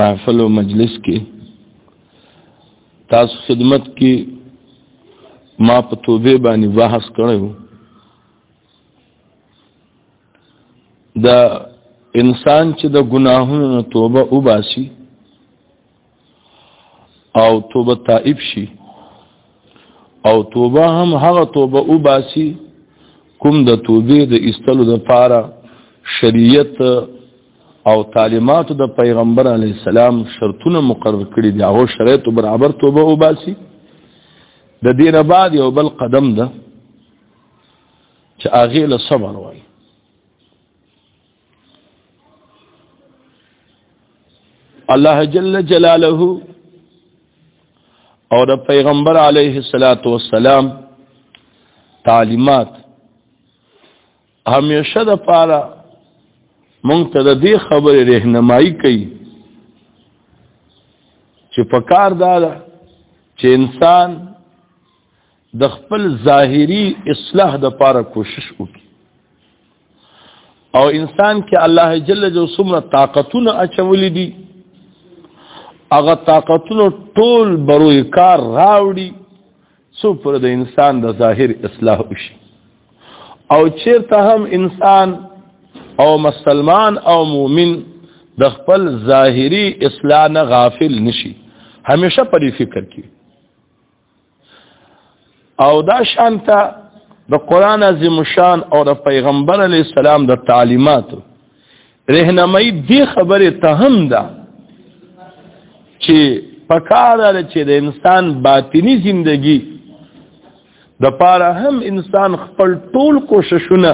محفل او مجلس کې تاسو خدمت کې ما په توبه باندې بحث کړو دا انسان چې د ګناهونو توبه وباسي او توبه تائب شي او توبه هم هغه توبه او باسی کوم د توبې د استلو د پاره شریعت او تعلیمات د پیغمبر علی السلام شرطونه مقرر کړی دی هغه شرایط برابر توبه او باسی د دینه بعد یو بل قدم ده چې هغه له صبر وای الله جل جلاله او د پیغمبر علیه الصلاۃ والسلام تعلیمات همیشه د پاره مونږ ته د دې خبرې رهنمایي کوي چې پکار دا ده چې انسان د خپل ظاهری اصلاح د پاره کوشش وکړي او انسان کې الله جل جلاله څومره طاقتونه اچولې دي هغه طاقتونه ټول بروي کار راوړي څو پر د انسان د ظاهر اصلاح وشي او چیرته هم انسان او مسلمان او مؤمن د خپل ظاهری اصلاح نه غافل نشي همیشه په فکر کې او دا شانته د قران عظیم شان او د پیغمبر علی السلام د تعلیماتو رهنمای دی خبره ته هم ده چې پکاره چې د انسان باطینی زندگی د پاره هم انسان خپل ټول کوششونه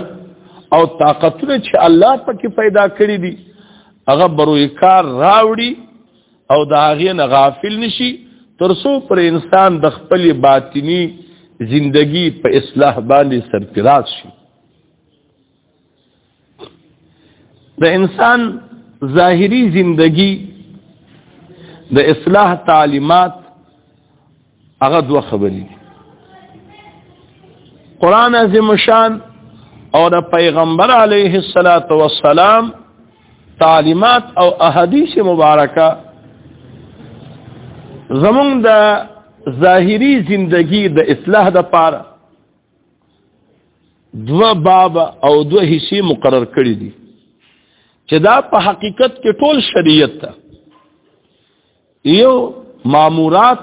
او طاقتونه چې الله پکې پیدا کړی دي هغه بروي کار راوړي او دا هغه نه غافل نشي ترسو پر انسان د خپل باطنی زندگی په اصلاح باندې سرفراز شي د انسان ظاهری زندگی د اصلاح تعلیمات هغه دوه خبرې دي قران عظیم شان او د پیغمبر علیه الصلاۃ والسلام تعلیمات او احادیث مبارکه زمونږ د ظاهری زندگی د اصلاح د پاره دو باب او دو حصے مقرر کړی دي چې دا په حقیقت کې ټول شریعت ته یو مامورات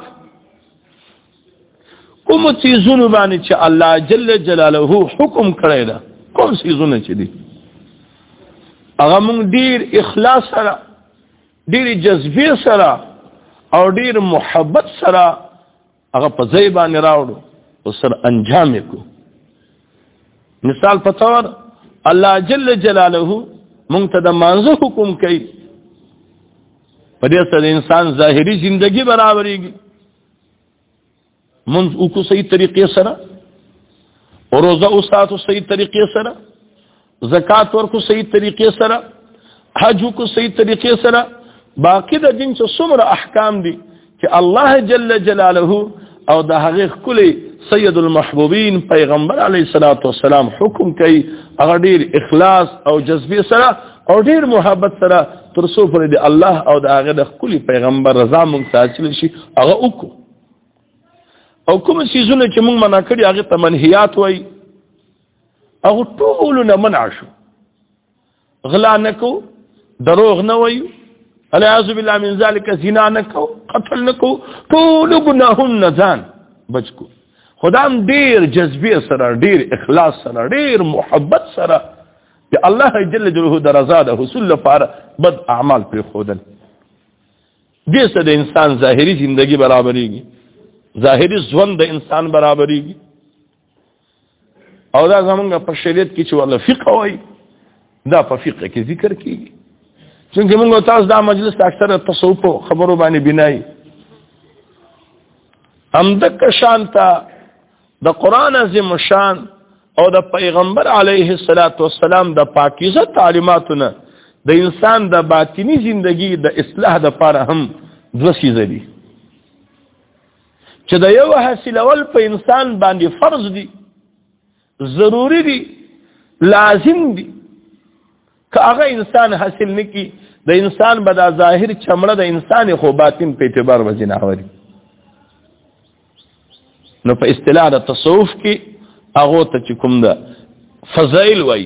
کوم چیزونه باندې چې الله جل جلاله حکم کړی دا کوم چیزونه چې دي هغه موږ ډیر اخلاص سره ډیر جذبه سره او ډیر محبت سره هغه په ځای باندې راوړو او سر انجام کو مثال په تور الله جل جلاله مونږ ته د مانزه حکم کوي په دې سره انسان ظاهري ژوندۍ برابرېږي مونږ وکړو صحیح طریقې سره روزه او ساتو صحیح طریقې سره زکات ورکو صحیح طریقې سره حج کو صحیح طریقې سره باقی د دین څو څومره احکام دي چې الله جل جلاله او د هغه کلی سید المحبوبین پیغمبر علی صلوات و سلام حکم کوي هغه ډیر اخلاص او جذبه سره او ډیر محبت سره تر څو پر دې الله او د هغه د کلی پیغمبر رضا مونږ حاصل شي هغه وکړو او کوم سيزونه چې مونږ منع کړی هغه ته منهیات وایي او ټول نه منع شو غلا نکو دروغ نه وي الیاذ بالله من ذلک زنا نکو قتل نکو ټول ګناهون نه ځان بچکو خدام ډیر جذبه سره ډیر اخلاص سره ډیر محبت سره چې الله جل جلاله د رضا د حصول لپاره بد اعمال پر خودل دې سره د انسان ظاهري ژوندۍ برابرېږي ظاهري ژوند د انسان برابرېږي او دا زمونږ په شریعت کې چې ولا فقه وای دا په فقه کې ذکر کیږي څنګه موږ تاسو دا مجلس اکثره تصوف خبرو باندې بنای ام دک شان تا د قران عظیم شان او د پیغمبر علیه الصلاۃ والسلام د پاکیزه تعلیماتونه د انسان د باطینی زندگی د اصلاح د لپاره هم دوه سیزه دي چې د یو حاصلول په انسان باندې فرض دي ضروری دي لازم دي که هغه انسان حاصل نکي د انسان به دا ظاهر چمړه د انسان خو باطن په اعتبار وځي نه اوري نو په اصطلاح د تصوف کې هغه ته چې کوم ده فضائل وای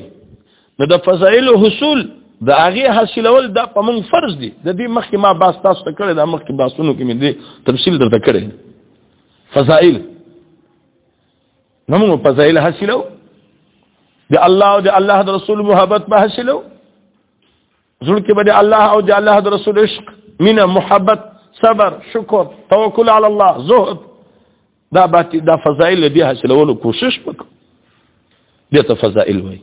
نو د فضائل حصول د هغه حاصلول دا په مونږ فرض دي د دې مخکې ما باس تاسو ته کړی دا مخکې باسونو کې مې دې تفصیل درته کړی فضائل نو مونږ فضائل حاصلو د الله او د الله د رسول محبت به حاصلو زړه کې به د الله او د الله د رسول عشق مینه محبت صبر شکر توکل علی الله زهد دا باتی دا فضائل بیا حاصلولو کوشش وکړو دې ته فضائل وای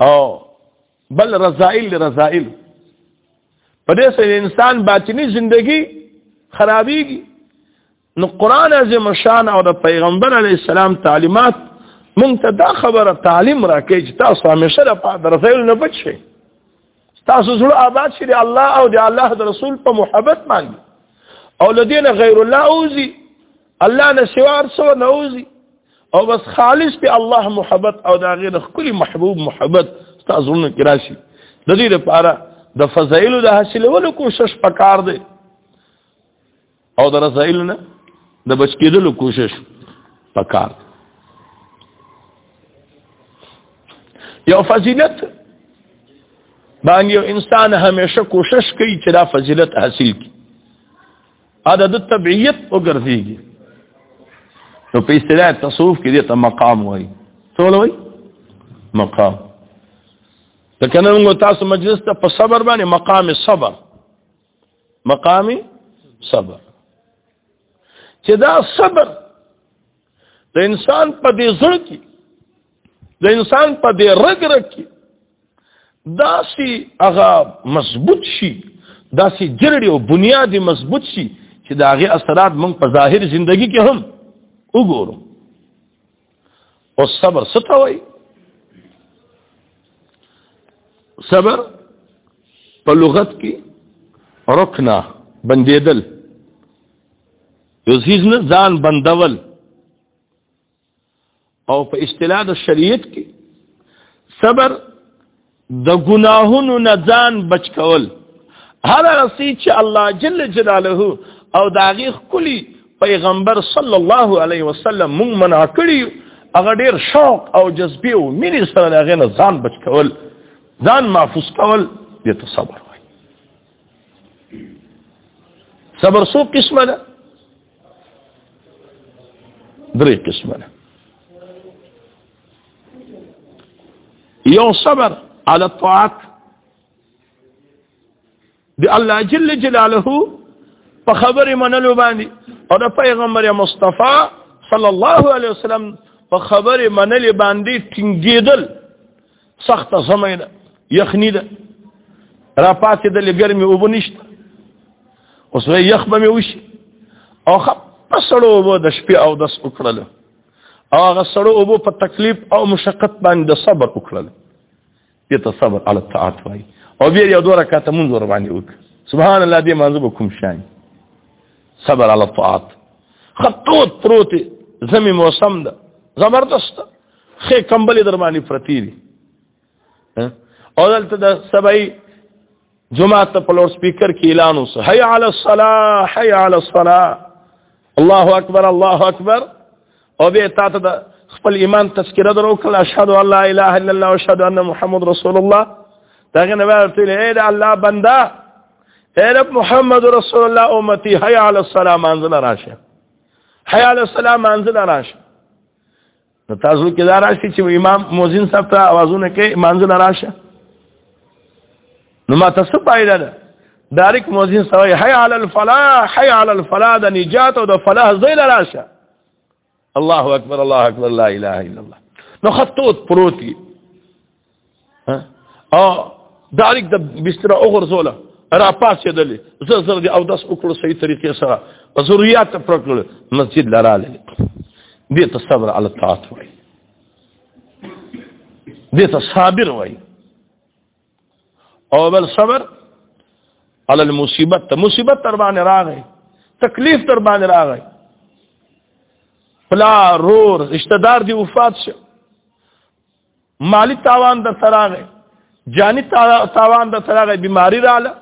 او بل رضائل رضائل په دې سره انسان باطنی زندگی خرابېږي نو قران عظیم شان او د پیغمبر علی السلام تعلیمات مونږ ته دا خبره تعلیم راکې چې تاسو همیشه د رضائل نه بچ شئ تاسو زړه آباد شي د الله او د الله د رسول په محبت باندې او لدین غیر الله اوزي الله نه سوا ارسو نه اوزي او بس خالص په الله محبت او دا غیر خپل محبوب محبت تاسو نه کراشي د دې لپاره د فضایل د حاصلولو کوشش پکار دی او د رسائل نه د بچ کېدلو کوشش پکار یو فضیلت باندې یو انسان همیشه کوشش کوي چې دا فضیلت حاصل کړي ادا د طبيعت وګرځيږي نو په اصطلاح تصوف کې دې ته مقام وایي څه وایي مقام لکه نن تاسو مجلس ته په صبر باندې مقام صبر مقام صبر چې دا صبر د انسان په دې زړه کې د انسان په دې رګ رګ کې داسې هغه مضبوط شي داسې جرړې او بنیاد مضبوط شي چې دا هغه اثرات موږ په ظاهر ژوندۍ کې هم وګورو او صبر ستوي صبر په لغت کې رکنا بندیدل یو چیز نه ځان بندول او په اصطلاح د شریعت کې صبر د ګناهونو نه ځان بچ کول هر رسی چې الله جل جلاله او د هغې ښکلي پیغمبر صلی الله علیه وسلم مونږ منع کړي هغه ډېر شوق او جذبې او مینې سره د هغې نه ځان بچ کول ځان محفوظ کول دې ته صبر وایي صبر څو قسمه ده درې قسمه ده یو صبر على الطاعت دی الله جل جلاله په خبرې منلو باندې او د پیغمبر مصطفی صلی الله علیه وسلم په خبرې منلې باندې ټینګېدل سخت سمې ده یخنی ده را پاتې د لګرمي وبنشت اوس یې یخ به مې وشي او خپ پسړو وو د شپې او د سپکړلو او هغه سړو اوبو په تکلیف او مشقت باندې د صبر وکړل دې ته صبر علی الطاعت وای او بیا یو دوه رکعاته مونږ ور باندې وک سبحان الله دې مانځو به کوم شان صبر علی الطاعت خطوط پروت زمي موسم ده زبردست خې کمبلې در باندې پرتی دي او دلته د سبای جمعه ته په لور سپیکر کې اعلان وس حي على الصلاه حي على الصلاه الله اکبر الله اکبر او به تا ته د خپل ایمان تذکره درو کله اشهد ان لا اله الا الله واشهد ان محمد رسول الله دا غنه ورته اے د الله بندا اے رب محمد رسول الله امتی حي على الصلاه منزل راشه حي على الصلاه منزل راشه نو تاسو کې دا راشي چې امام مؤذن صاحب ته आवाजونه کوي مانځل راشه نو ما تاسو پایدا ده دارک مؤذن سوي حي على الفلاح حي على الفلاح د نجات او د فلاح زیل راشه الله اکبر الله اکبر لا اله الا الله نو خطوط پروتي او داریک د بستر او غرزوله را پاسې دلې زه زر دي او داس وکړو صحیح طریقې سره ضرورت پر کړل مسجد لراله دې ته صبر علی الطاعت وای دې ته صابر وای او بل صبر علی المصیبت ته مصیبت تر باندې راغی تکلیف تر باندې راغی پلا رور رشتہ دار دی وفات شه مالی تاوان در سراغه جانی تاوان در سراغه بیماری رااله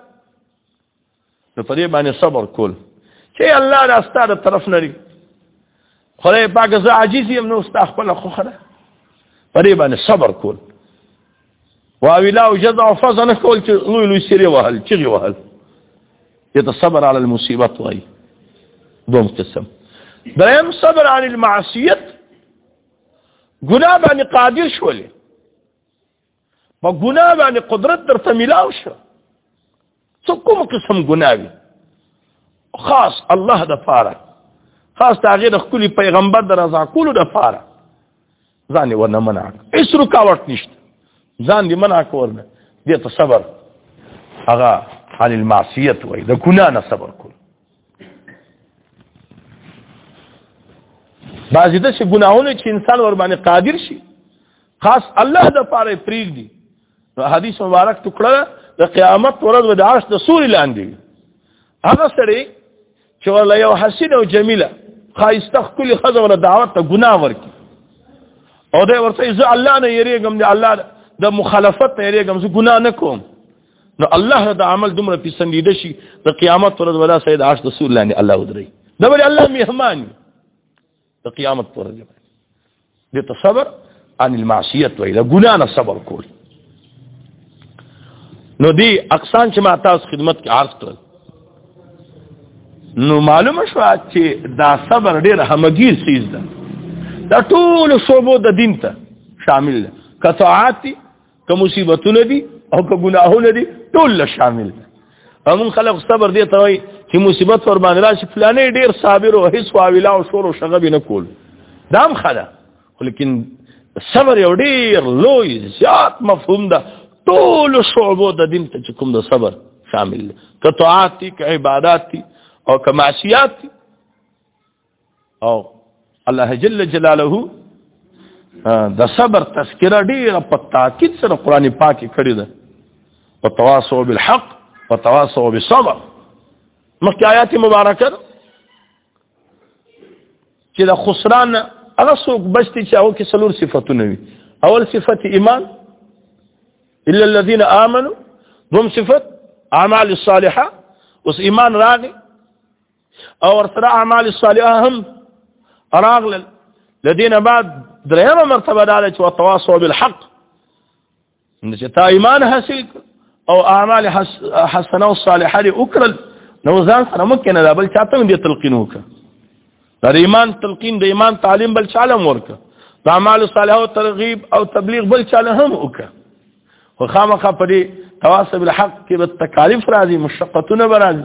نو په دې باندې صبر کول چې الله دا ستاره طرف نه لري خدای پاک زه عاجز یم نو ستا خپل خو خره په دې باندې صبر کول واویلا او جزع فضل کول چې لوی لوی سری وهل چې وهل یته صبر علی المصیبت وای دوم قسم دریم صبر علی المعصیت ګناه باندې قادر شولې په ګناه باندې قدرت درته ملاو شو څو کوم قسم ګناه وي خاص الله د پاره خاص تاغه د خپل پیغمبر د رضا کولو د پاره ځان ورنه منع هیڅ رکاوټ نشته ځان دې منع کورنه دې ته صبر هغه عن المعصیت وای د ګناه نه صبر کول بعضې د چې ګناهونه چې انسان ور باندې قادر شي خاص الله د پاره پریږ دي نو حدیث مبارک ټکړه د قیامت ورځ به د عرش د سوري لاندې وي هغه سړی چې ولا یو حسین او جمیله خایسته خپل خزه ولا دعوت ته ګناه ورکي او دا ورته زه الله نه یریږم د الله د مخالفت نه یریږم زه ګناه نه کوم نو الله دا عمل دومره پسندیده شي د قیامت پر ورځ ولا سید عاش رسول الله الله ودري دا ولې الله مهمان د قیامت پر ورځ د تصبر عن المعصیت و الى ګنا نه صبر کول نو دی اقسام چې ما تاسو خدمت کې عرض کړل نو معلومه شو چې دا صبر ډېر همګیر سیز ده دا ټول شوبو د دین ته شامل ده قطعاتی که مصیبتونه دي او که ګناهونه دي ټول شامل هم خلق صبر دي ته وي چې مصیبت ور باندې راشي فلانه ډیر صابر او هیڅ واویلا او شور او شغب نه کول دام خدا لیکن صبر یو ډیر لوی زیات مفهوم ده ټول شعبو د دین ته کوم د صبر شامل دي که طاعات دي که عبادت دي او که معصیت دي او الله جل جلاله د صبر تذکرہ ډیره په تاکید سره قران پاک کې کړی ده او تواصو بالحق او تواصو بالصبر مخکې آیات مبارکه چې د خسران هغه څوک بچتی چې هغه کې څلور صفاتونه وي اول صفت ایمان الا الذين امنوا دوم صفت اعمال الصالحه اوس ایمان راغی او ورسره اعمال صالحه هم راغلل لدينا بعد درېمه مرتبه دا چې وتواصوا بالحق چې تا ایمان حاصل او اعمال حسنه او صالحه لري وکړل نو ځان سره ممکن دا بل چاته هم دې تلقین وکړه د ایمان تلقین د ایمان تعلیم بل چاله ورکه د اعمال صالحه او ترغیب او تبلیغ بل چاله هم وکړه خو خامخا په دې تواصل بالحق کې به تکالیف راځي مشقتونه به راځي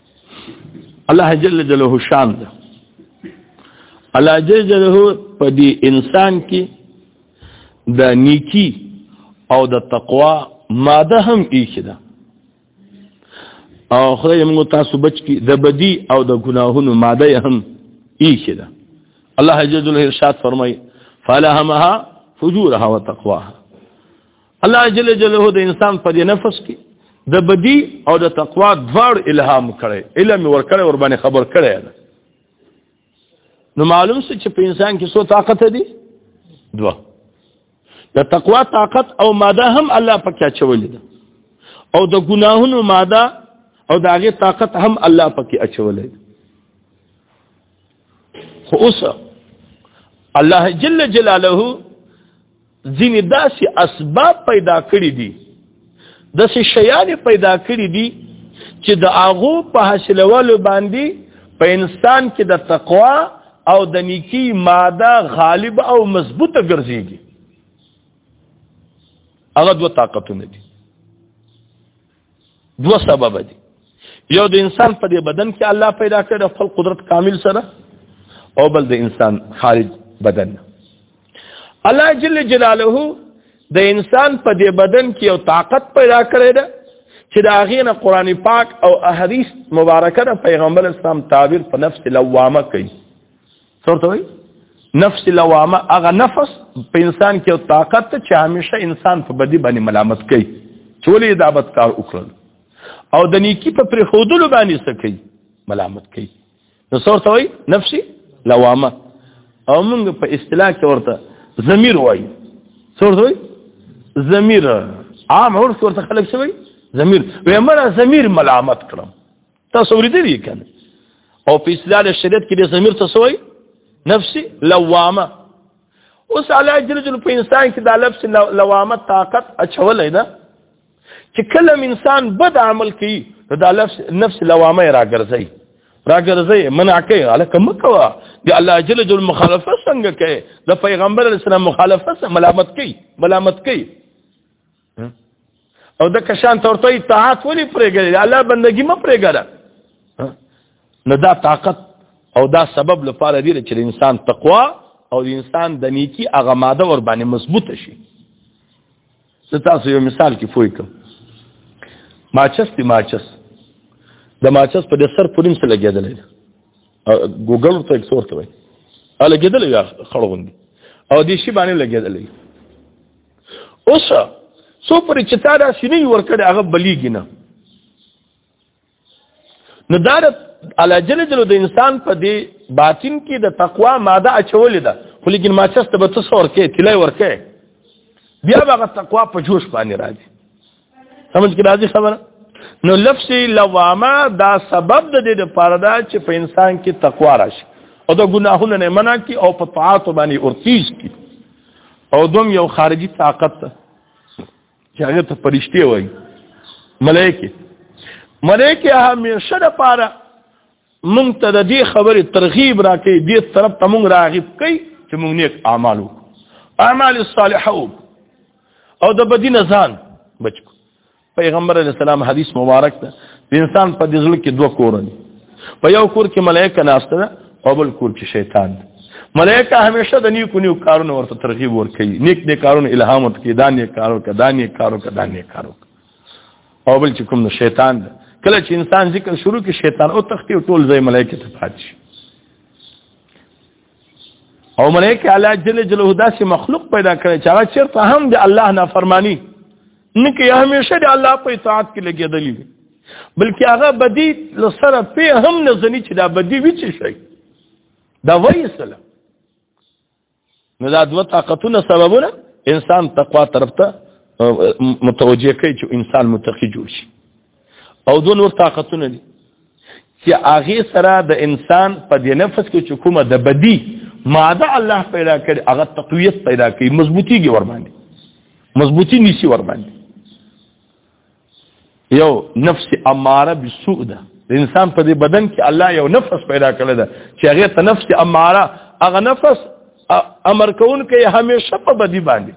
الله جل جلاله شان ده الله جل جلاله په دې انسان کې د نیکی او د تقوا ماده هم ایښې ده او خدای موږ تاسو بچ کی د بدی او د ګناهونو ماده هم ایښې ده الله جل جلاله ارشاد فرمایي فلهمها فجورها وتقواها الله جل جلاله د انسان په دې نفس کې د بدی او د تقوا دواړ الهام کړي علم ور کړي ور باندې خبر کړي نو معلوم څه چې په انسان کې څو طاقت دي دوا د تقوا طاقت او ماده هم الله پکې اچولې ده او د ګناهونو ماده او د هغه طاقت هم الله پکې اچولې ده خو اوس الله جل جلاله ځینې داسې اسباب پیدا کړی دي داسې شیان پیدا کړی دي چې د هغو په حاصلولو باندې په انسان کې د تقوا او د نیکی ماده غالب او مضبوطه ګرځيږي هغه دوه طاقتونه دي دوه سبب دي یو د انسان په دې بدن کې الله پیدا کړی خپل قدرت کامل سره او بل د انسان خارج بدن الله جل جلاله د انسان په دې بدن کې یو طاقت پیدا کړی ده چې دا غینه قران پاک او احادیث مبارکه د پیغمبر اسلام تعبیر په نفس لوامه کوي څورته وي نفس لوامه هغه نفس په انسان کې او طاقت ته چې همیشه انسان په بدی باندې ملامت کوي چې ولې دا بدکار وکړل او د نیکی په پرې خودلو باندې څه کوي ملامت کوي نو څورته وي نفسي لوامه او موږ په اصطلاح کې ورته ضمیر وایي څورته وي ضمیر عام عرف ورته خلک شوی ضمیر وې مړه ضمیر ملامت کړم تاسو ورېدلی کنه او په اسلام شریعت کې د ضمیر څه سوی نفسي لوامه اوس الله جل جلاله په انسان کې د لفظ لوامه طاقت اچولای نه چې کله انسان بد عمل کوي نو دا لفظ نفس لوامه راګرځي راګرځي منع کوي الکه مکوا د الله جل جلاله مخالفت څنګه کوي د پیغمبر اسلام مخالفت ملامت کوي ملامت کوي او د کشان تورته اطاعت ولې پرېګل الله بندگی م پرېګل نو دا طاقت او دا سبب لپاره دی چې انسان تقوا او انسان د نیکی هغه ماده ور باندې مضبوط شي زه تاسو یو مثال کې فوی کوم ماچس دی ماچس د ماچس په د سر پورین سره لګیدل ګوګل ته څور ته وای ا لګیدل یا خړوندي او دې شی باندې لګیدل اوس څو پرې چې تا دا سینې ورکړې هغه بلیږي نه نو دا د الله جل جلاله د انسان په دې باطن کې د تقوا ماده اچولې ده خو لیکن ما چسته به څه ورکې تلای ورکې بیا هغه تقوا په جوش باندې راځي سمجھ کې راځي خبره نو لفظ لوامه دا سبب د دې لپاره دا چې په انسان کې تقوا راشي او د ګناهونو نه منع کی او په طاعت باندې ورتیز کی او دوم یو خارجي طاقت ته چې هغه ته پرشتي وایي ملائکه ملائکه همیشه د پاره مونږ ته د دې خبرې ترغیب راکې دې طرف ته مونږ راغب کوي چې مونږ نیک اعمال وکړو اعمال الصالحه او د بدینه ځان بچ پیغمبر علی السلام حدیث مبارک ده انسان په دې ځل کې دوه کور دي په یو کور کې ملائکه ناشته ده او بل کور کې شیطان ده ملائکه همیشه د نیکو نیو کارونو ورته ترغیب ورکوي نیک نیک کارونو الهام ورکوي دا نیک کارو کړه دا نیک کارو کړه دا نیک کارو او بل چې کوم شیطان ده کله چې انسان ذکر شروع کې شیطان او تختی ټول ځای ملائکه ته پات شي او ملائکه الله جل جلاله داسې مخلوق پیدا کړي چې هغه چیرته هم د الله نافرمانی نه کوي همیشه د الله په اطاعت کې لګېدلی وي بلکې هغه بدی لسره په هم نه ځنی چې دا بدی وچ شي دا وایي سلام نو دا دوه طاقتونه سببونه انسان تقوا طرف ته متوجه کوي چې انسان متقي جوړ شي او دوه نور طاقتونه دي چې هغه سره د انسان په دې نفس کې چې کومه د بدی ماده الله پیدا کړي هغه تقویت پیدا کوي مضبوطیږي ور باندې مضبوطی نشي ور باندې یو نفس اماره بالسوء ده د انسان په دې بدن کې الله یو نفس پیدا کړی ده چې هغه ته نفس اماره هغه نفس امر کون کې همیشه په بدی باندې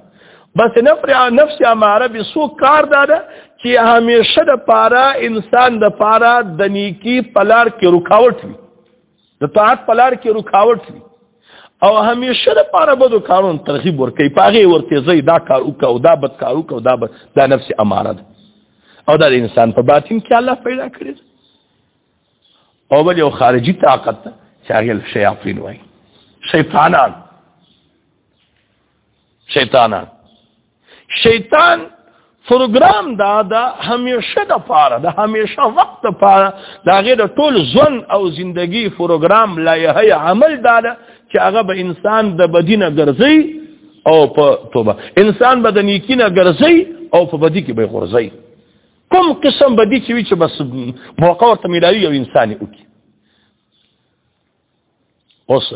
بس نفر نفس اماره به سو کار داده چې همیشه د پاره انسان د پاره د نیکی پلار کې رکاوټ وي د طاعت په لار کې رکاوټ وي او همیشه د پاره بدو کارون ترغیب ورکي پاغه ورته زی دا کار وکاو دا بد کار وکاو دا بد دا نفس اماره ده او دا انسان په باطن کې الله پیدا کړی او بل یو خارجي طاقت چې هغه شیاطین وای شیطانان شیطانان شیطان پروګرام دا د همیشه د پاره د همیشه وخت د پاره دا غیر ټول ژوند او زندگی پروګرام لایحه عمل دا ده چې هغه به انسان د بدینه ګرځي او په توبه انسان به د نیکینه ګرځي او په بدی کې به ګرځي کوم قسم بدی چې وي چې بس موقع ورته ملاوي او انسان وکي اوس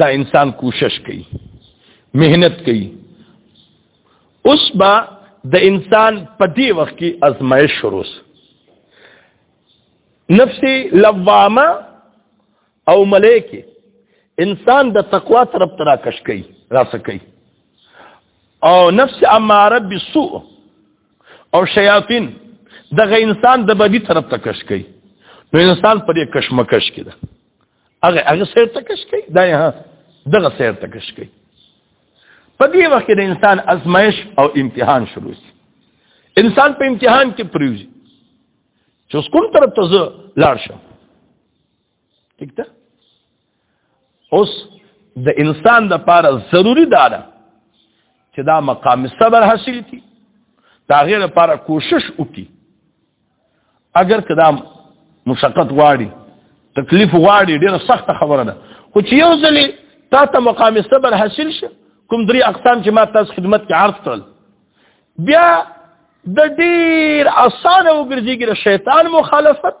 دا انسان کوشش کوي مهنت کوي اوس با د انسان په دې وخت کې ازمایش شروع نفس لوامه او ملائکه انسان د تقوا طرف ته راکش کوي راسکي او نفس اماره بالسوء او شیاطین دغه انسان د بدی طرف ته کش کوي نو انسان په دې کشمکش کې ده هغه هغه سیر ته کش کوي دا یې دغه سیر ته کش کوي په دې وخت کې د انسان ازمایش او امتحان شروع شي انسان په امتحان کې پریوزي چې اوس کوم طرف ته زه لاړ شم ٹھیک ده اوس د انسان د پاره ضروری دا ده چې دا مقام صبر حاصل کی دا غیر لپاره کوشش وکي اگر کدا مشقت غواړي تکلیف غواړي ډیره سخت خبره ده خو چې یو ځلې تا ته مقام صبر حاصل شي کوم درې اقسام چې ما تاسو خدمت کې عرض کړل بیا د ډیر اسانه وګرځيږي شیطان مخالفت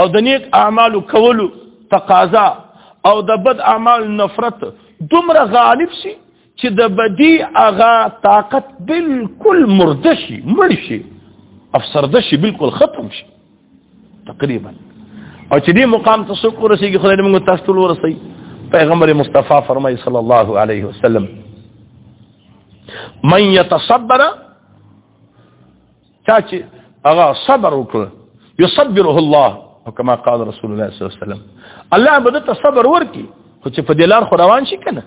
او د نیک اعمالو کولو تقاضا او د بد اعمال نفرت دومره غالب شي چې د بدی اغا طاقت بالکل مرده شي مړ شي افسرده شي بالکل ختم شي تقریبا او چې دې مقام ته څوک ورسېږي خدای دې موږ تاسو ټول ورسوي پیغمبر مصطفی فرمایي صلی الله علیه وسلم من يتصبر چا چې هغه صبر وکړ یصبره الله او کما قال رسول الله صلی الله علیه وسلم الله به ته صبر ورکي خو چې په دې لار خو روان شي کنه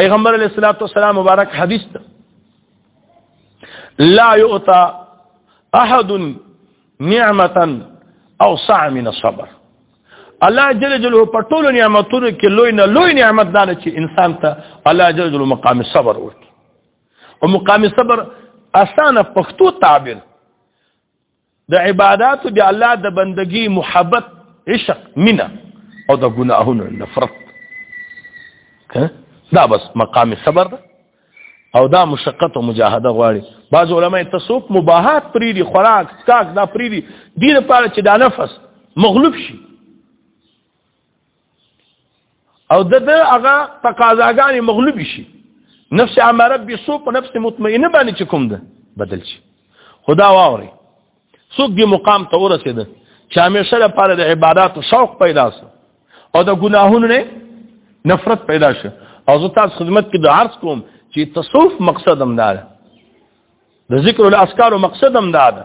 پیغمبر علیه الصلاۃ والسلام مبارک حدیث ده لا يؤتى احد نعمه او سع من الصبر الله جل جلاله په ټولو نعمتونو کې لوی نه لوی نعمت دانه چې انسان ته الله جل جلاله مقام صبر ورکړي او مقام صبر اسانه پښتو تعبیر د عبادت د الله د بندگی محبت عشق منا او د ګناهونو نفرت دا بس مقام صبر ده او دا مشقت او مجاهده غواړي بعض علما تصوف مباحات پری دي خوراک سکاک دا پری دي دین لپاره چې دا نفس مغلوب شي او د د هغه تقاضاګانې مغلوب شي نفس اماره به سو په نفس مطمئنه باندې چې کوم ده بدل شي خدا واوري څوک دې مقام ته ورسېد چې همیشه لپاره د عبادت شوق پیدا شو او د ګناهونو نه نفرت پیدا شو او زه تاسو خدمت کې د عرض کوم چې تصوف مقصد هم دا ده د ذکر الاذکار مقصد هم دا ده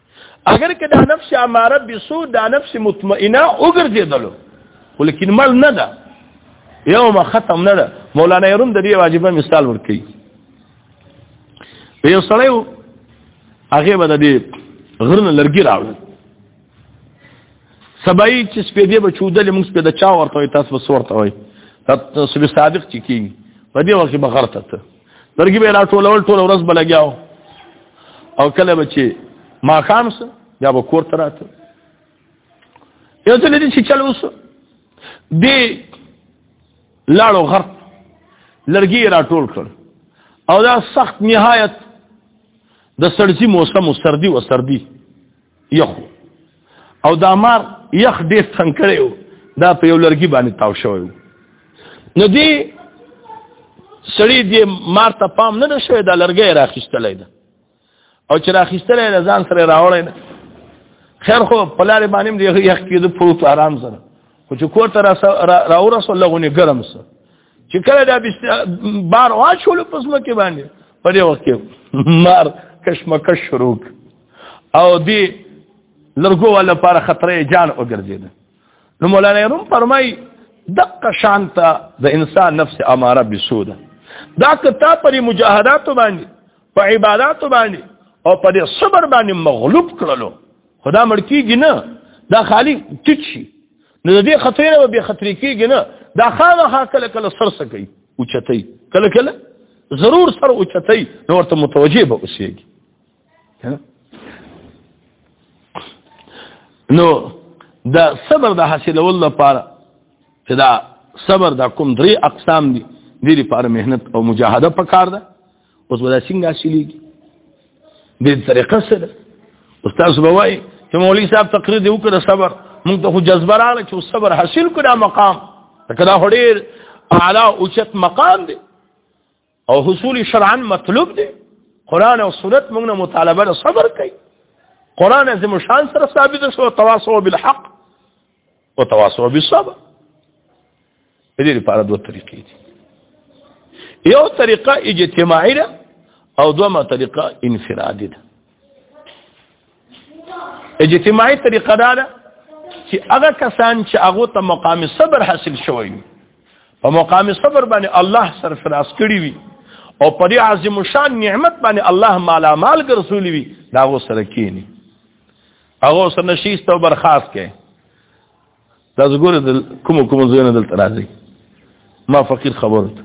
اگر که دا نفس اماره بسو دا نفس مطمئنه وګرځیدلو ولیکن مل نه ده یو ما ختم نه ده مولانا یروم د دې واجبه مثال ورکړي یو سړی هغه به د دې غرنه لرګي راوړل سبای چې سپېدې به چودل موږ سپېد چا ورته تاسو به سورته وای تاسو به صادق چې کیږي په دې وخت به غرته ته درګي به را ټول ټول ورځ بلګیاو او کله بچي ما خامس یا به کور ته راته یو څه لري چې چل اوس دی لاړو غرب لرګي را ټول کړ او دا سخت نهایت د سړځي موسم سردي او سردي یخو او دا مار یخ ډیر څنګه کړو دا په یو لرګي باندې تاو شوی نو دی سړی دی مار ته پام نه شوی دا لرګي راخیستلې ده او چې راخیستلې ده ځان سره راوړی نه خیر خو په لارې باندې دی یخ کېده پروت آرام سره خو چې کور ته راورسو لغونی ګرم سره چې کله دا بار واچول په سم کې باندې په دې وخت کې مار کشمکش شروع او دی لرګو ولا پر خطرې جان وګرځید نو مولانا روم فرمای دقه شانت د انسان نفس اماره بسوده دا کته پر مجاهدات باندې په عبادت باندې او په دې صبر باندې مغلوب کړلو خدا مړ کیږي نه دا خالی ټیټ شي نو دې خطرې نه به خطرې کېږي نه دا خامخا کله کله سر څه کوي اوچتای کله کله ضرور سر اوچتای نو ورته متوجه به اوسېږي نو د صبر د حاصلولو لپاره چې دا صبر د کوم درې اقسام دي دې لپاره مهنت او مجاهده پکار ده اوس ولا څنګه حاصلېږي دې طریقه سره استاد به وایي چې مولوی صاحب تقریر دی وکړه صبر موږ ته خو جذبه راغله چې صبر حاصل کړه مقام کدا هډیر اعلی اوچت مقام دی او حصول شرعا مطلوب دی قران او سنت موږ نه مطالبه صبر کوي قران عظیم شان سره ثابت شو تواصو بالحق او تواصل به صبر دې لپاره دوه طریقې دي یو طریقه اجتماعي ده او دومره طریقه انفرادي ده اجتماعي طریقه دا ده چې هغه کسان چې هغه ته مقام صبر حاصل شوی په مقام صبر باندې الله سرفراز کړی وي او په دې عظیم شان نعمت باندې الله مالا مال ګرځولي وي دا غو سره کینی هغه سره نشیست او برخاست کې تاسو ګورئ د کوم کوم زونه دلته راځي ما فقیر خبر ته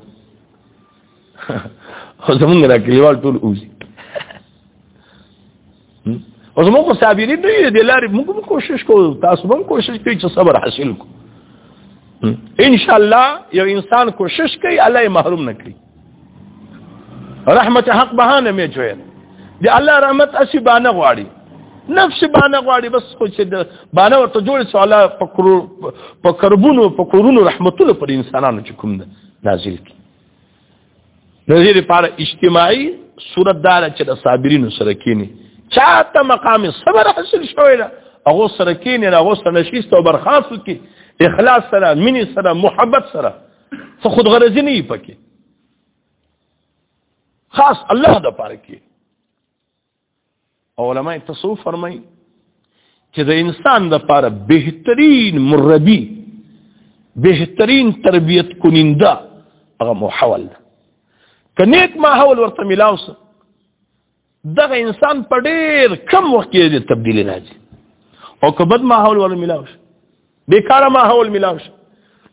خو زمونږ را کلیوال ټول اوزي او زمونږ خو صابرین نه یو د لارې موږ هم کوشش کوو تاسو هم کوشش کوئ چې صبر حاصل کو ان شاء الله یو انسان کوشش کوي الله یې محروم نه کړي رحمت حق بهانه مې جوړ دی الله رحمت اسی باندې غواړي نفس باندې غواړي بس خو چې باندې ورته جوړ شو الله په کرو په کربونو په کورونو رحمتونه پر انسانانو چې کوم نازل کی نظیر پر اجتماعي صورت دار چې د صابرینو سره کینی چاته مقام صبر حاصل شوی دا هغه سره کینی هغه سره نشیست او برخاست کی اخلاص سره مینې سره محبت سره څه خود غرضی نه پکې خاص الله د پاره کې علماء تصوف فرمایي چې د انسان د پاره بهترین مربي بهترین تربیت کونینده هغه محول ده کنيک ماحول ورته ملاوس دغه انسان په ډیر کم وخت کې د تبدیلی راځي او که بد ماحول ول ملاو شي بیکاره ماحول ملاو شي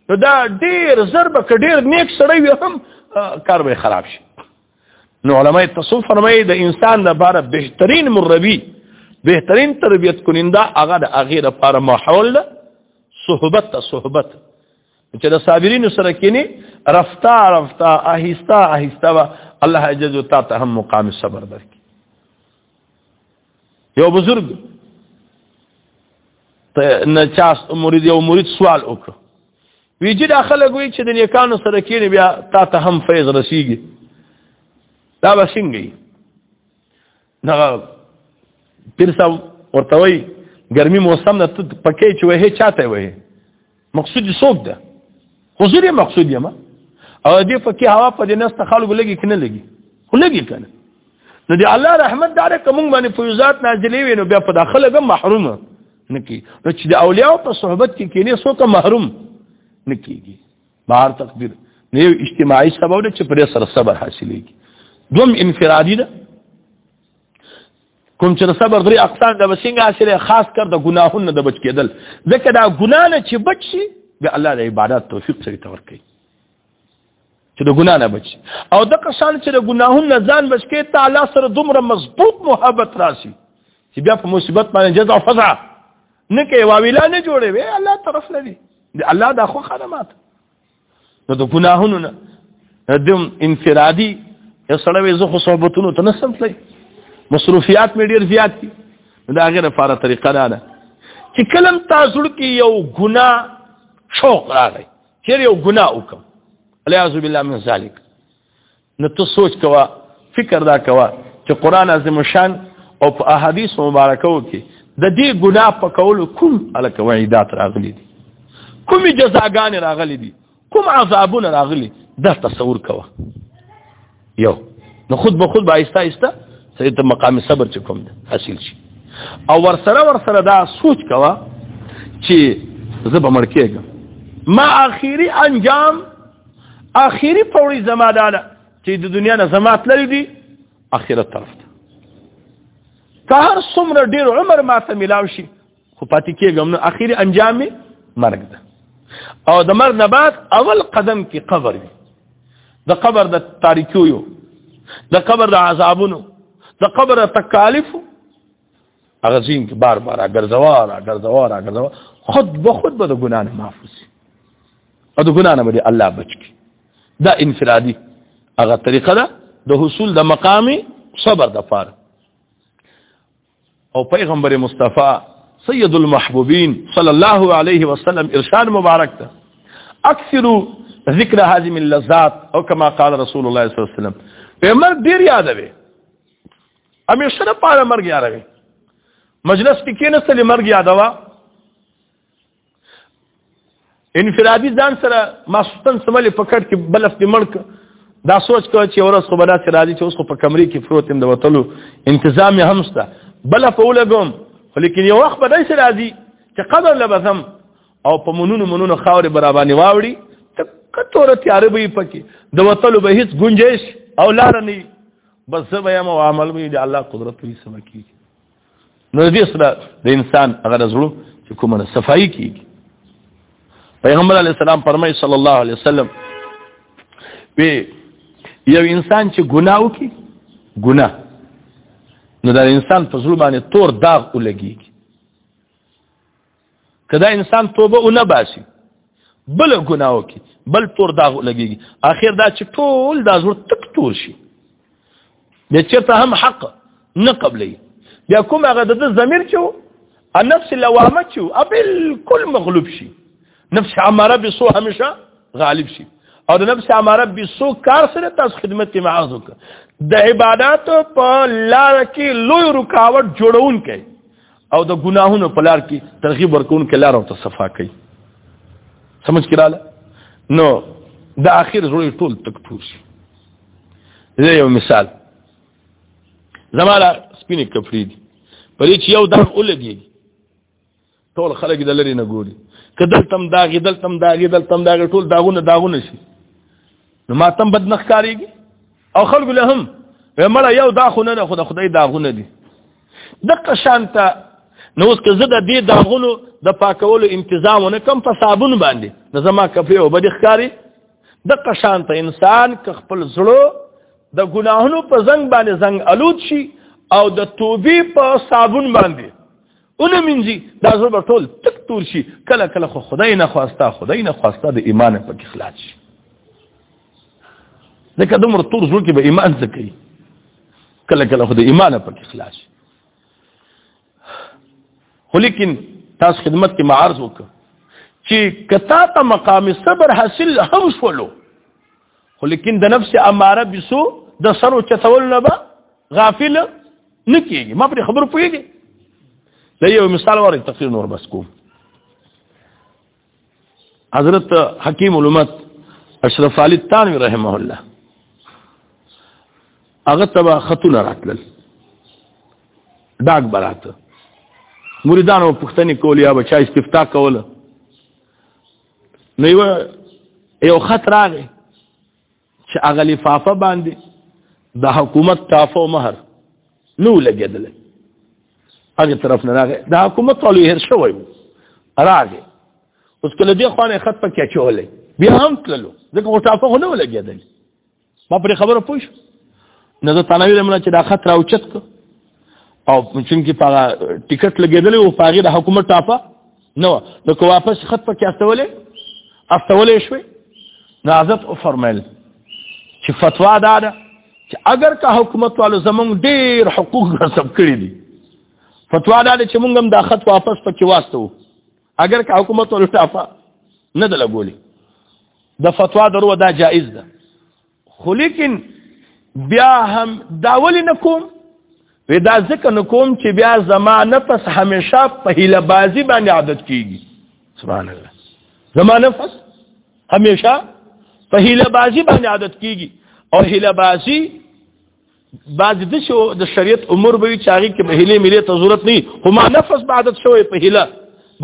نو دا ډیر ضرب ک ډیر نیک سړی وي هم کار به خراب شي نو علماء تصوف فرمایي د انسان لپاره بهترین مربي بهترین تربیت کونینده هغه د هغه لپاره ماحول ده صحبت ته صحبت چې د صابرینو سره کینی رفتا رفتا اهستا اهستا و الله عزوجل و تا ته هم مقام صبر درک یو بزرگ ته نه چاس مرید یو مرید سوال وکړ وی چې دا خلک وی چې د نیکانو سره کینی بیا تا ته هم فیض رسیږي دا وسنګي دغه پیر صاحب ورته وایي ګرمي موسم نه پکې چې وایي چاته وایي مقصود یې څوک ده خو زه دې مقصود یم او دې پکې هوا په دې نسته خلکو لګي کنه لګي خو لګي کنه نو دی الله رحمت دار کوم باندې فیوزات نازلې وي نو بیا په داخله ګم محروم نکی نو چې د اولیاء په صحبت کې کینې سو ته محروم نکیږي بهر تقدیر نه یو اجتماعي سبب دی چې پرې سره صبر حاصلېږي دوم انفرادي ده کوم چې صبر درې اقسام د بسنګ حاصله خاص کر د ګناهونو د بچ کېدل ځکه دا ګناه نه چې بچ شي د الله د عبادت توفیق سره تور کوي چې د ګناه نه بچ او د کسان چې د ګناهونو ځان بچ کې تعالی سره دومره مضبوط محبت راشي چې بیا په مصیبت باندې جزا فزع نه کوي واویلا نه جوړي وي الله طرف نه دي د الله دا خو خدمات نو د ګناهونو نه دم انفرادي سړی زه خو صحبتونو ته نسم تللی مصروفیات مې ډیر زیات دي دا غیره فاره طریقه نه ده چې کلم تاسو کې یو ګنا شوق راغی چې یو ګنا وکم الیاذ بالله من ذلک نو ته سوچ کوه فکر دا کوه چې قران عظیم شان او په احادیث مبارکو کې د دې ګناه په کولو کوم الکه وعیدات راغلي دي کوم جزاګان راغلي دي کوم عذابونه راغلي دا تصور کوه یو نو خود به خود به آیسته آیسته سړی ته مقام صبر چې کوم ده حاصل شي او ورسره ورسره دا سوچ کوه چې زه به مړ کېږم ما آخري انجام اخیری پوړی زما دا ده چې د دنیا نه زما تلل دي اخرت طرف ته که هر څومره ډیر عمر ما ته ملاو شي خو پاتې کېږم نو اخیری انجام می مرګ ده او د مرګ نه بعد اول قدم کې قبر وي د قبر د تاریکیو د قبر د عذابونو د قبر د تکالیفو هغه زین کې بار بار ګرځوا را ګرځوا را ګرځوا خود به خود به د ګنا نه معاف شي او د ګنا نه به الله بچ کی دا انفرادي هغه طریقه ده د حصول د مقامی صبر د فار او پیغمبر مصطفی سید المحبوبین صلی الله علیه وسلم ارشاد مبارک ته اکثروا ذکر هذه من لذات او کما قال رسول الله صلی الله علیه وسلم پیغمبر ډیر یادوي همیشه نه پاره مرګ یادوي مجلس کې کې نسل مرګ یادوا انفرادي ځان سره ماستن سملې پکړ کې بلف دې مړک دا سوچ کوي چې اورس خو بلا سره راځي چې اوس خو په کمرې کې فروت هم د وتلو انتظام هم شته بل په ولګم ولیکن یو وخت به دای سره راځي چې قدر لبثم او په منونو منونو خاورې برابرني واوړي ته کتوره تیارې به پکې د وتلو به هیڅ گنجائش او لار نه بس څه به یم او عمل به د الله قدرت په هیڅ نه کېږي نو دې سره د انسان هغه زړه چې کومه صفائی کېږي پیغمبر علی السلام فرمایي صلی الله علیه وسلم وی یو انسان چې ګناه وکړي ګناه نو دا انسان په زړه باندې تور داغ ولګيږي که دا انسان توبه ونه باسي بل ګناه وکړي بل تور داغ لګېږي اخر دا چې ټول دا زور تک تور شي بیا چېرته هم حق نه قبلوي بیا کوم هغه د ده ضمیر چې و نفس لوامه چې و بلکل مغلوب شي نفس عماره بسو همیشه غالب شي او د نفس عماره بسو کار سره تاسو خدمت کې معاذ وکړه د عبادت په لار کې لوی رکاوټ جوړون کوي او د ګناهونو په لار کې ترغیب ورکون کې لار او ته صفا کوي سمجھ کړه نو د اخر زړه ټول تک ټول شي زه یو مثال زماله سپینې کپړې دي په دې چې یو دغ ولګي ټول خلک د لري نه ګوري کدل تم داغي دل تم داغي دل تم داغي ټول داغونه داغونه شي نو ما تم بد نخکاریږي او خلق له هم مړه یو دا خو نه خو د خدای داغونه دي دغه شانته نو اوس که زه د دې داغونو د پاکولو انتظام نه کم په صابون باندې نو زما کپړې او بد ښکاری دغه شانته انسان که خپل زړه د ګناهونو په زنګ باندې زنګ الوت شي او د توبې په صابون باندې اونه منځي دا زړه به ټول تک تور شي کله کله خو خدای نه خواسته خدای نه خواسته د ایمان په کې خلاص شي لکه دومره تور زړه کې به ایمان څه کوي کله کله خو د ایمان په کې خلاص شي خو لیکن تاسو خدمت کې معارض وکړه چې کتا ته مقام صبر حاصل هم شولو خو لیکن د نفس اماره بسو د سرو چتول نه به غافل نه کیږي ما پر خبرو پوهیږي دا یو مثال وره تفسیر نور بس کوم حضرت حکیم علومت اشرف علی الثانوی رحمه الله هغه تبا خطونه راتلل داګ براته مریدانو پښتني کول یا بچا استفتاء کول نو یو یو خط راغی چې هغه لفافه باندې د حکومت تافو مہر نو لګیدل هغه طرف نه راغی د حکومت ټولو هر شوی راغی اوس کله دې خوانه خط پکې چولې بیا هم تللو ځکه غټافه خو نه ولګېدل ما پر خبره پوه شو نو زه تنوی لمنه چې دا خط راوچت کړ او چونکی په ټیکټ لګېدلې او پاغې د حکومت ټاپه نو نو که واپس خط پکې استولې استولې شوې نو حضرت او فرمایل چې فتوا دا ده چې اگر که حکومت والو زمونږ ډېر حقوق غصب کړي دي فتوا دا ده چې مونږ هم دا خط واپس پکې واستو اگر که حکومت الټافه نه د لګولې د فتوا درو دا جائز ده خو لیکن بیا هم داول نه کوم ودا ځکه نه کوم چې بیا زمانه پس همیشه په هله بازی باندې عادت کیږي سبحان الله زمانه پس همیشه په هله بازی باندې عادت کیږي او هله بازی بعض د شو د شریعت امور به چې هغه کې مهله ملي ته ضرورت نه خو ما نفس بعدت شوې په هله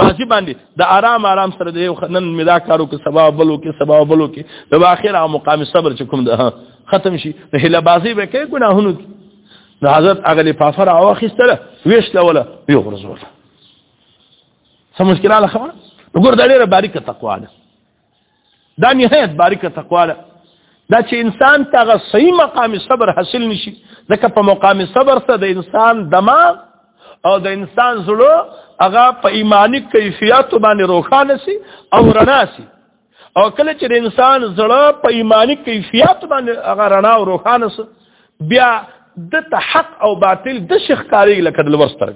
بعضی باندې د آرام آرام سره د یو نن مدا کارو کې سبا بلو کې سبا بلو کې د اخر او مقام صبر چې کوم ده ختم شي د هله بازي به کې ګناهونو کې د حضرت اغلی پافر او اخیستله ویشت ولا یو ورځ ولا سم مشکل علی خبر وګور دا ډیره باریکه تقوا ده دا نهایت باریکه تقوا ده دا چې انسان ته هغه صحیح مقام صبر حاصل نشي ځکه په مقام صبر سره د انسان دماغ او د انسان زړه هغه په ایمانی کیفیت باندې روښانه سي او رڼا سي او کله چې د انسان زړه په ایمانی کیفیت باندې هغه رڼا او روښانه سي بیا د حق او باطل د شخ کاری لکه د لور سترګ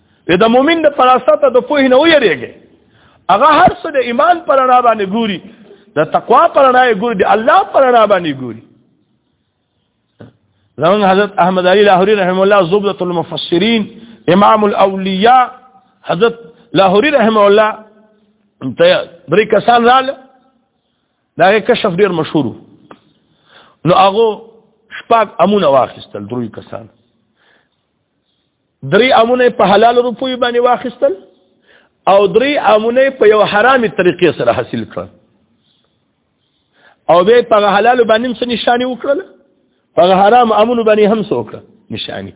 ته د مؤمن د فلسفه د فوه نه ویریږي هغه هر څه د ایمان پر رڼا باندې ګوري د تقوا پر رڼا ګوري د الله پر رڼا باندې ګوري زمون حضرت احمد علی لاهوری رحم الله زبدة المفسرین امام الاولیاء حضرت لاهوری رحم الله ته درې کسان رااله دا کشف ډیر مشهور نو هغه شپږ امونه واخیستل درې کسان درې امونه په حلال روپوي باندې واخیستل او درې امونه په یو حرامي طریقې سره حاصل کړل او به په حلال باندې څه نشانی وکړل په حرام امونه باندې هم څه وکړل نشانی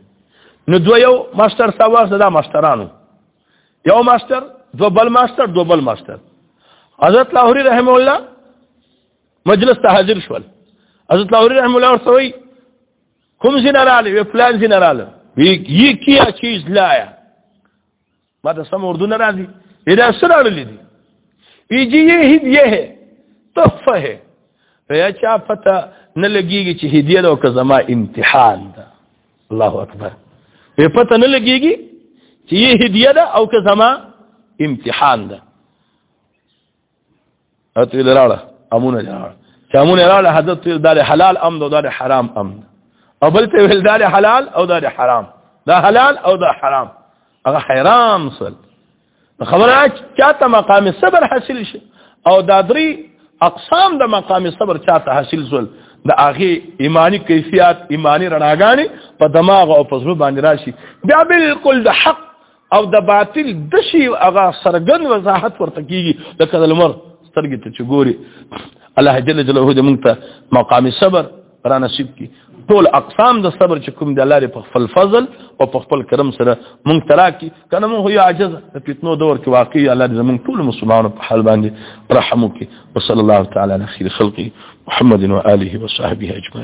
نو دو یو ماستر ساواز دا ماسترانو یو ماستر دو بل ماستر دو بل ماستر حضرت لاهوری رحم الله مجلس ته حاضر شول حضرت لاهوری رحم الله ورسوي کوم ځنه رااله وی فلان ځنه رااله وی یی کیا چیز لایا ما ته سم اردو نه راځي دا سره اړل دي وی جی یی هدیه ہے تحفه ہے یا چا پته نه لګیږي چې هدیه ده او که زما امتحان ده الله اکبر وی پته نه لګیږي چې یی هدیه ده او که زما امتحان ده اته لراله امونه لراله چامونه لراله حضرت دار حلال ام دو دار حرام ام او بل ته ویل دار حلال او دار حرام دا حلال او دا حرام هغه حرام سل خبره چاته مقام صبر حاصل شي او دا درې اقسام د مقام صبر چاته حاصل سول د هغه ایمانی کیفیت ایمانی رڼاګانی په دماغ او په زړه باندې راشي بیا بالکل د حق او د باطل د شی هغه سرګن وضاحت ورته کیږي د کدل مر سترګې ته چګوري الله جل جلاله دې مونږ ته مقام صبر را نصیب کی ټول اقسام د صبر چې کوم د لارې په خپل فضل او په خپل کرم سره مونږ تراکي کنه مونږ یو عاجز د فتنو دور کې واقعي الله دې زمونږ ټول مسلمانانو په حال باندې رحم وکړي وصلی الله تعالی علی خیر خلقی محمد و آله و صحبه اجمعین